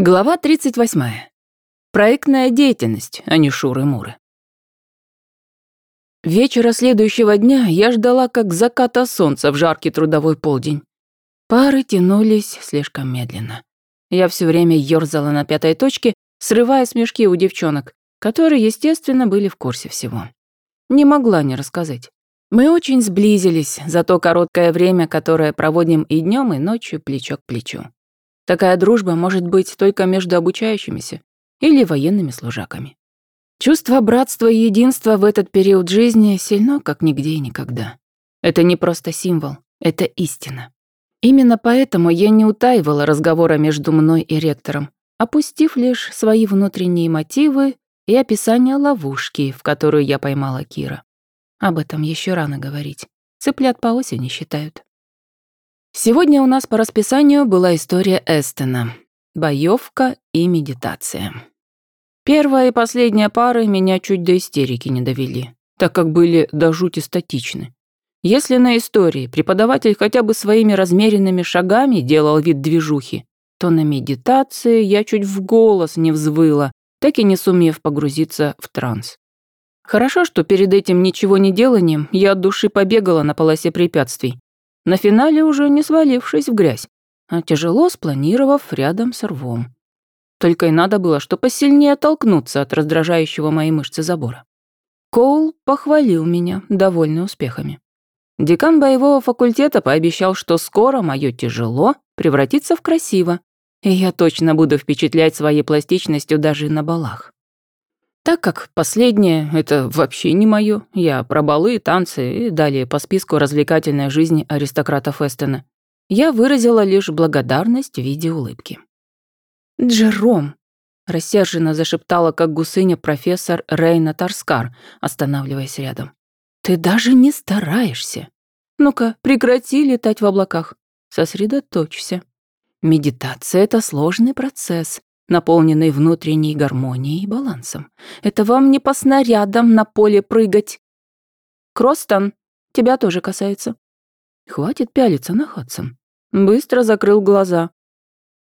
Глава 38. Проектная деятельность, а не шуры-муры. Вечера следующего дня я ждала как заката солнца в жаркий трудовой полдень. Пары тянулись слишком медленно. Я все время ёрзала на пятой точке, срывая смешки у девчонок, которые, естественно, были в курсе всего. Не могла не рассказать. Мы очень сблизились за то короткое время, которое проводим и днем, и ночью плечо к плечу. Такая дружба может быть только между обучающимися или военными служаками. Чувство братства и единства в этот период жизни сильно, как нигде и никогда. Это не просто символ, это истина. Именно поэтому я не утаивала разговора между мной и ректором, опустив лишь свои внутренние мотивы и описание ловушки, в которую я поймала Кира. Об этом еще рано говорить. Цыплят по осени считают. Сегодня у нас по расписанию была история Эстена. Боевка и медитация. Первая и последняя пары меня чуть до истерики не довели, так как были до жути статичны. Если на истории преподаватель хотя бы своими размеренными шагами делал вид движухи, то на медитации я чуть в голос не взвыла, так и не сумев погрузиться в транс. Хорошо, что перед этим ничего не деланием я от души побегала на полосе препятствий, на финале уже не свалившись в грязь, а тяжело спланировав рядом с рвом. Только и надо было, что посильнее оттолкнуться от раздражающего мои мышцы забора. Коул похвалил меня, довольный успехами. Декан боевого факультета пообещал, что скоро мое тяжело превратится в красиво, и я точно буду впечатлять своей пластичностью даже на балах. Так как последнее — это вообще не мое, я про балы, танцы и далее по списку развлекательной жизни аристократов Эстона, я выразила лишь благодарность в виде улыбки. «Джером!» — рассерженно зашептала, как гусыня профессор Рейна Тарскар, останавливаясь рядом. «Ты даже не стараешься. Ну-ка, прекрати летать в облаках. Сосредоточься. Медитация — это сложный процесс, наполненный внутренней гармонией и балансом. Это вам не по снарядам на поле прыгать. Кростон, тебя тоже касается. Хватит пялиться на Хадсон. Быстро закрыл глаза.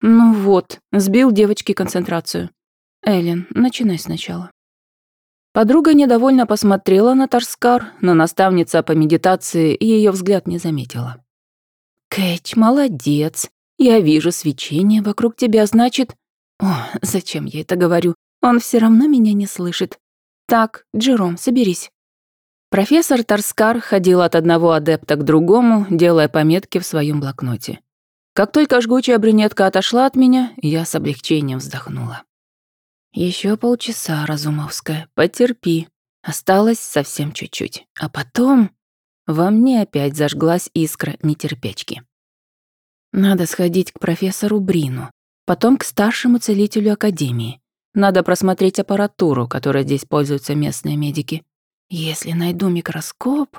Ну вот, сбил девочке концентрацию. Эллен, начинай сначала. Подруга недовольно посмотрела на Тарскар, но наставница по медитации ее взгляд не заметила. «Кэч, молодец. Я вижу свечение вокруг тебя, значит, о, зачем я это говорю? Он все равно меня не слышит. Так, Джером, соберись. Профессор Тарскар ходил от одного адепта к другому, делая пометки в своем блокноте. Как только жгучая брюнетка отошла от меня, я с облегчением вздохнула. Еще полчаса, Разумовская, потерпи. Осталось совсем чуть-чуть. А потом во мне опять зажглась искра нетерпячки. Надо сходить к профессору Брину. Потом к старшему целителю Академии. Надо просмотреть аппаратуру, которой здесь пользуются местные медики. Если найду микроскоп...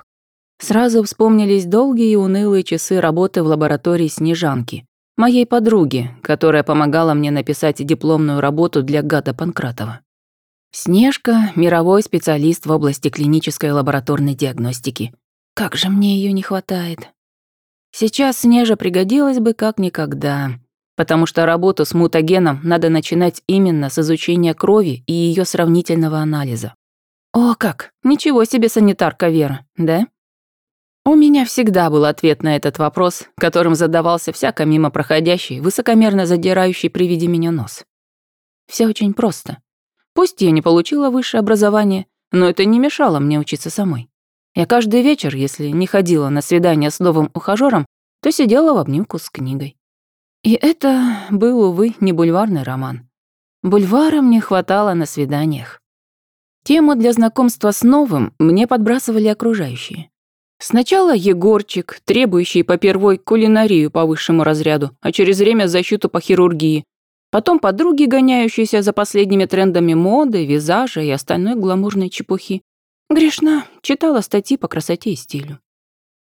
Сразу вспомнились долгие и унылые часы работы в лаборатории Снежанки, моей подруги, которая помогала мне написать дипломную работу для Гада Панкратова. Снежка — мировой специалист в области клинической лабораторной диагностики. Как же мне ее не хватает. Сейчас Снежа пригодилась бы как никогда потому что работу с мутагеном надо начинать именно с изучения крови и ее сравнительного анализа. О как, ничего себе санитарка Вера, да? У меня всегда был ответ на этот вопрос, которым задавался всяко мимо проходящий, высокомерно задирающий при виде меня нос. Все очень просто. Пусть я не получила высшее образование, но это не мешало мне учиться самой. Я каждый вечер, если не ходила на свидание с новым ухажёром, то сидела в обнимку с книгой. И это был, увы, не бульварный роман. Бульвара мне хватало на свиданиях. Тему для знакомства с новым мне подбрасывали окружающие. Сначала Егорчик, требующий попервой кулинарию по высшему разряду, а через время защиту по хирургии. Потом подруги, гоняющиеся за последними трендами моды, визажа и остальной гламурной чепухи. Грешна, читала статьи по красоте и стилю.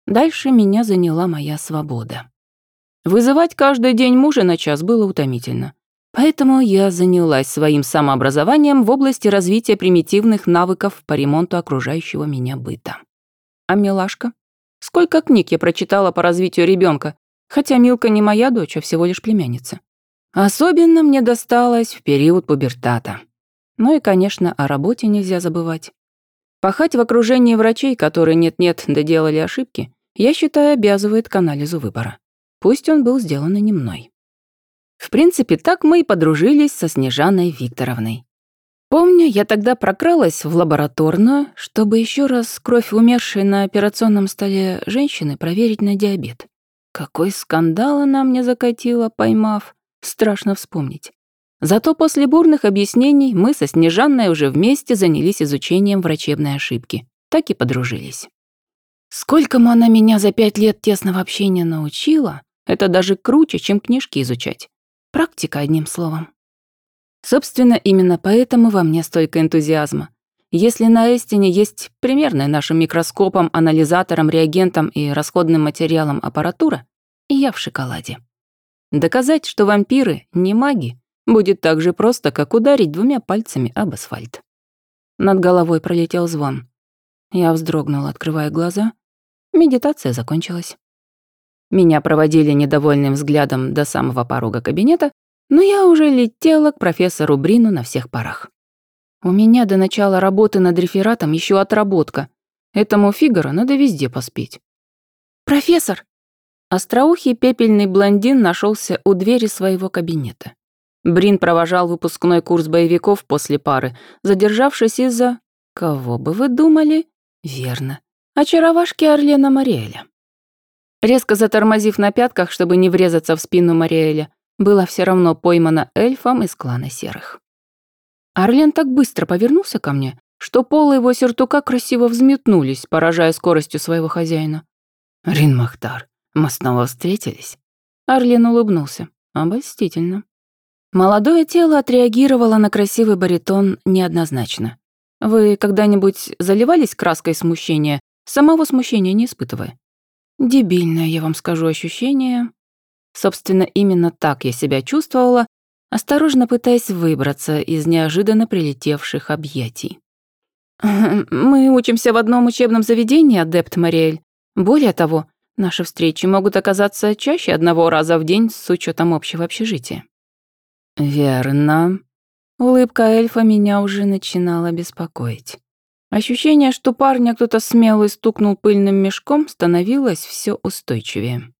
Дальше меня заняла моя свобода. Вызывать каждый день мужа на час было утомительно. Поэтому я занялась своим самообразованием в области развития примитивных навыков по ремонту окружающего меня быта. А милашка? Сколько книг я прочитала по развитию ребенка, хотя Милка не моя дочь, а всего лишь племянница. Особенно мне досталось в период пубертата. Ну и, конечно, о работе нельзя забывать. Пахать в окружении врачей, которые нет-нет доделали ошибки, я считаю, обязывает к анализу выбора. Пусть он был сделан и не мной. В принципе, так мы и подружились со Снежаной Викторовной. Помню, я тогда прокралась в лабораторную, чтобы еще раз кровь умершей на операционном столе женщины проверить на диабет. Какой скандал она мне закатила, поймав. Страшно вспомнить. Зато после бурных объяснений мы со Снежанной уже вместе занялись изучением врачебной ошибки. Так и подружились. Сколькому она меня за пять лет тесного общения научила, это даже круче, чем книжки изучать. Практика, одним словом. Собственно, именно поэтому во мне столько энтузиазма. Если на Эстине есть примерная нашим микроскопом, анализатором, реагентом и расходным материалом аппаратура, я в шоколаде. Доказать, что вампиры не маги, будет так же просто, как ударить двумя пальцами об асфальт. Над головой пролетел звон. Я вздрогнула, открывая глаза. Медитация закончилась. Меня проводили недовольным взглядом до самого порога кабинета, но я уже летела к профессору Брину на всех парах. У меня до начала работы над рефератом еще отработка. Этому Фигаро надо везде поспеть. «Профессор!» Остроухий пепельный блондин нашелся у двери своего кабинета. Брин провожал выпускной курс боевиков после пары, задержавшись из-за... Кого бы вы думали? Верно. Очаровашки Орлена Мариэля. Резко затормозив на пятках, чтобы не врезаться в спину Мариэля, была все равно поймана эльфом из клана серых. Орлен так быстро повернулся ко мне, что полы его сюртука красиво взметнулись, поражая скоростью своего хозяина. «Рин Махтар, мы снова встретились?» Орлен улыбнулся. Обольстительно. Молодое тело отреагировало на красивый баритон неоднозначно. Вы когда-нибудь заливались краской смущения, самого смущения не испытывая? Дебильное, я вам скажу, ощущение. Собственно, именно так я себя чувствовала, осторожно пытаясь выбраться из неожиданно прилетевших объятий. «Мы учимся в одном учебном заведении, адепт Мариэль. Более того, наши встречи могут оказаться чаще одного раза в день с учетом общего общежития». «Верно». Улыбка эльфа меня уже начинала беспокоить. Ощущение, что парня кто-то смелый стукнул пыльным мешком, становилось все устойчивее.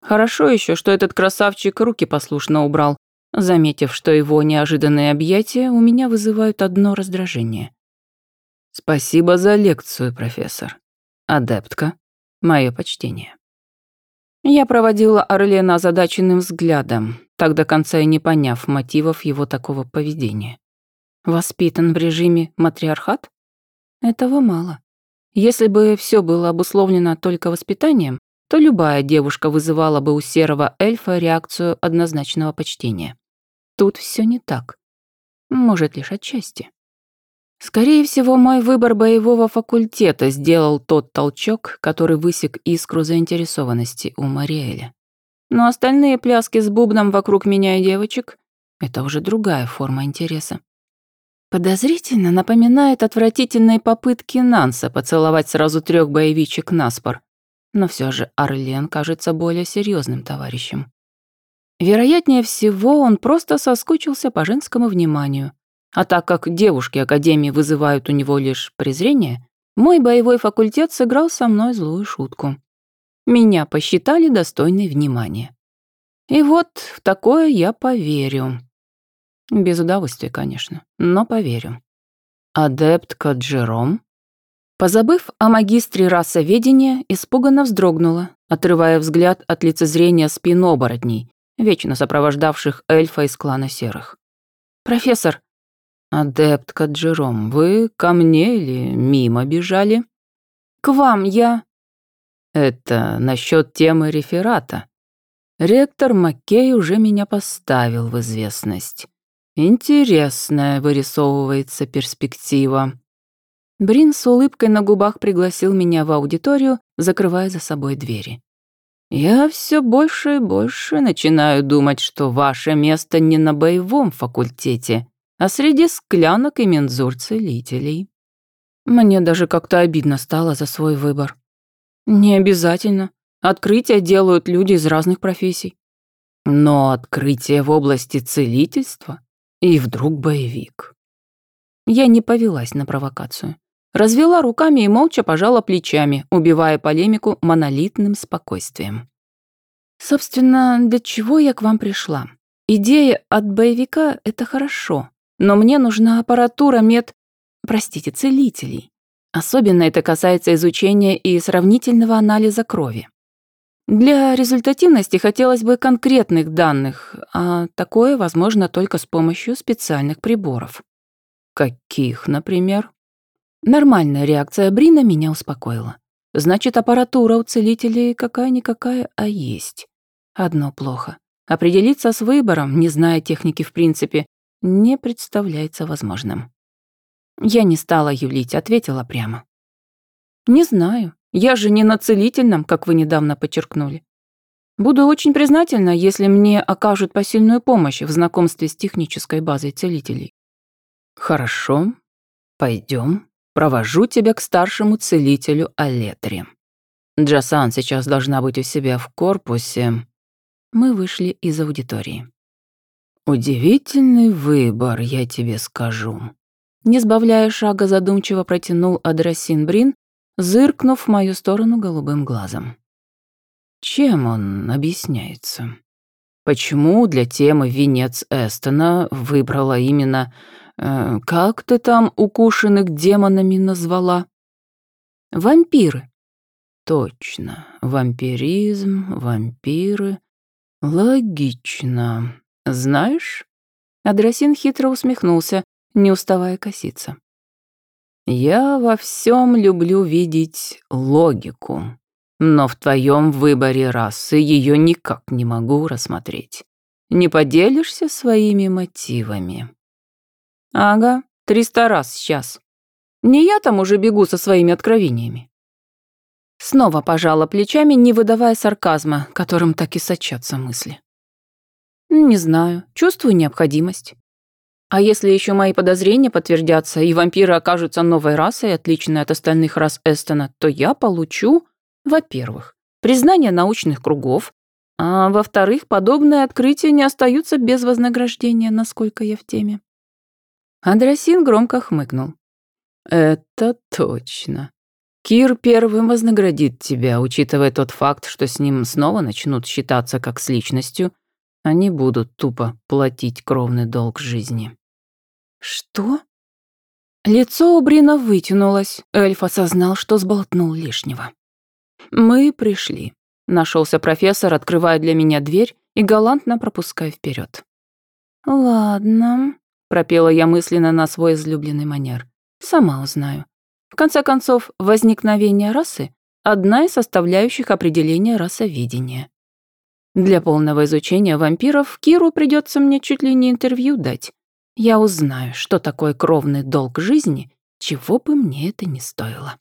Хорошо еще, что этот красавчик руки послушно убрал, заметив, что его неожиданные объятия у меня вызывают одно раздражение. «Спасибо за лекцию, профессор. Адептка, мое почтение». Я проводила Орлена озадаченным взглядом, так до конца и не поняв мотивов его такого поведения. Воспитан в режиме матриархат? Этого мало. Если бы все было обусловлено только воспитанием, то любая девушка вызывала бы у серого эльфа реакцию однозначного почтения. Тут все не так. Может, лишь отчасти. Скорее всего, мой выбор боевого факультета сделал тот толчок, который высек искру заинтересованности у Мариэля. Но остальные пляски с бубном вокруг меня и девочек — это уже другая форма интереса. Подозрительно напоминает отвратительные попытки Нанса поцеловать сразу трех боевичек наспор. Но все же Орлен кажется более серьезным товарищем. Вероятнее всего, он просто соскучился по женскому вниманию. А так как девушки Академии вызывают у него лишь презрение, мой боевой факультет сыграл со мной злую шутку. Меня посчитали достойной внимания. И вот в такое я поверю. Без удовольствия, конечно, но поверю. Адепт Каджером? Позабыв о магистре расоведения, испуганно вздрогнула, отрывая взгляд от лицезрения спин оборотней, вечно сопровождавших эльфа из клана серых. «Профессор!» «Адепт Каджером, вы ко мне или мимо бежали?» «К вам, я...» «Это насчет темы реферата. Ректор Маккей уже меня поставил в известность. Интересная вырисовывается перспектива. Брин с улыбкой на губах пригласил меня в аудиторию, закрывая за собой двери. Я все больше и больше начинаю думать, что ваше место не на боевом факультете, а среди склянок и мензур-целителей. Мне даже как-то обидно стало за свой выбор. Не обязательно. Открытия делают люди из разных профессий. Но открытие в области целительства и вдруг боевик. Я не повелась на провокацию. Развела руками и молча пожала плечами, убивая полемику монолитным спокойствием. Собственно, для чего я к вам пришла? Идея от боевика — это хорошо, но мне нужна аппаратура мед... Простите, целителей. Особенно это касается изучения и сравнительного анализа крови. Для результативности хотелось бы конкретных данных, а такое возможно только с помощью специальных приборов. Каких, например? Нормальная реакция Брина меня успокоила. Значит, аппаратура у целителей какая-никакая, а есть. Одно плохо. Определиться с выбором, не зная техники в принципе, не представляется возможным. Я не стала юлить, ответила прямо. «Не знаю. Я же не на целительном, как вы недавно подчеркнули. Буду очень признательна, если мне окажут посильную помощь в знакомстве с технической базой целителей». «Хорошо. Пойдем. Провожу тебя к старшему целителю Алетри. Джасан сейчас должна быть у себя в корпусе». Мы вышли из аудитории. «Удивительный выбор, я тебе скажу», не сбавляя шага, задумчиво протянул Адрасин Брин, зыркнув в мою сторону голубым глазом. Чем он объясняется? Почему для темы «Венец Эстона» выбрала именно... Э, как ты там укушенных демонами назвала? Вампиры. Точно. Вампиризм, вампиры. Логично. Знаешь? Адрасин хитро усмехнулся, не уставая коситься. «Я во всем люблю видеть логику, но в твоем выборе расы ее никак не могу рассмотреть. Не поделишься своими мотивами?» «Ага, триста раз сейчас. Не я там уже бегу со своими откровениями». Снова пожала плечами, не выдавая сарказма, которым так и сочатся мысли. «Не знаю, чувствую необходимость. А если еще мои подозрения подтвердятся, и вампиры окажутся новой расой, отличной от остальных рас Эстона, то я получу, во-первых, признание научных кругов, а во-вторых, подобные открытия не остаются без вознаграждения, насколько я в теме. Андросин громко хмыкнул. «Это точно. Кир первым вознаградит тебя, учитывая тот факт, что с ним снова начнут считаться как с личностью, они будут тупо платить кровный долг жизни». «Что?» Лицо у Брина вытянулось. Эльф осознал, что сболтнул лишнего. «Мы пришли», — нашелся профессор, открывая для меня дверь и галантно пропуская вперед. «Ладно», — пропела я мысленно на свой излюбленный манер. «Сама узнаю. В конце концов, возникновение расы — одна из составляющих определения расоведения. Для полного изучения вампиров Киру придется мне чуть ли не интервью дать. Я узнаю, что такое кровный долг жизни, чего бы мне это ни стоило.